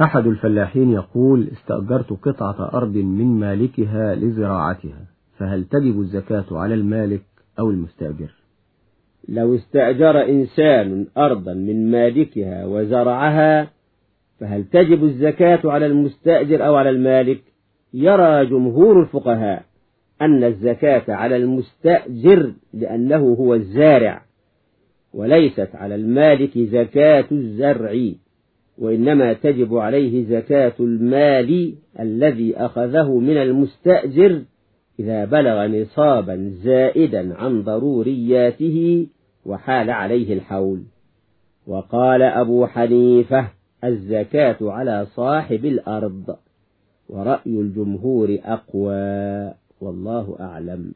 أحد الفلاحين يقول استأجرت قطعة أرض من مالكها لزراعتها فهل تجب الزكاة على المالك أو المستأجر؟ لو استأجر إنسان أرضا من مالكها وزرعها فهل تجب الزكاة على المستأجر أو على المالك؟ يرى جمهور الفقهاء أن الزكاة على المستأجر لأنه هو الزارع وليست على المالك زكاة الزرع. وإنما تجب عليه زكاة المال الذي أخذه من المستأجر إذا بلغ نصابا زائدا عن ضرورياته وحال عليه الحول. وقال أبو حنيفة الزكاة على صاحب الأرض ورأي الجمهور أقوى والله أعلم.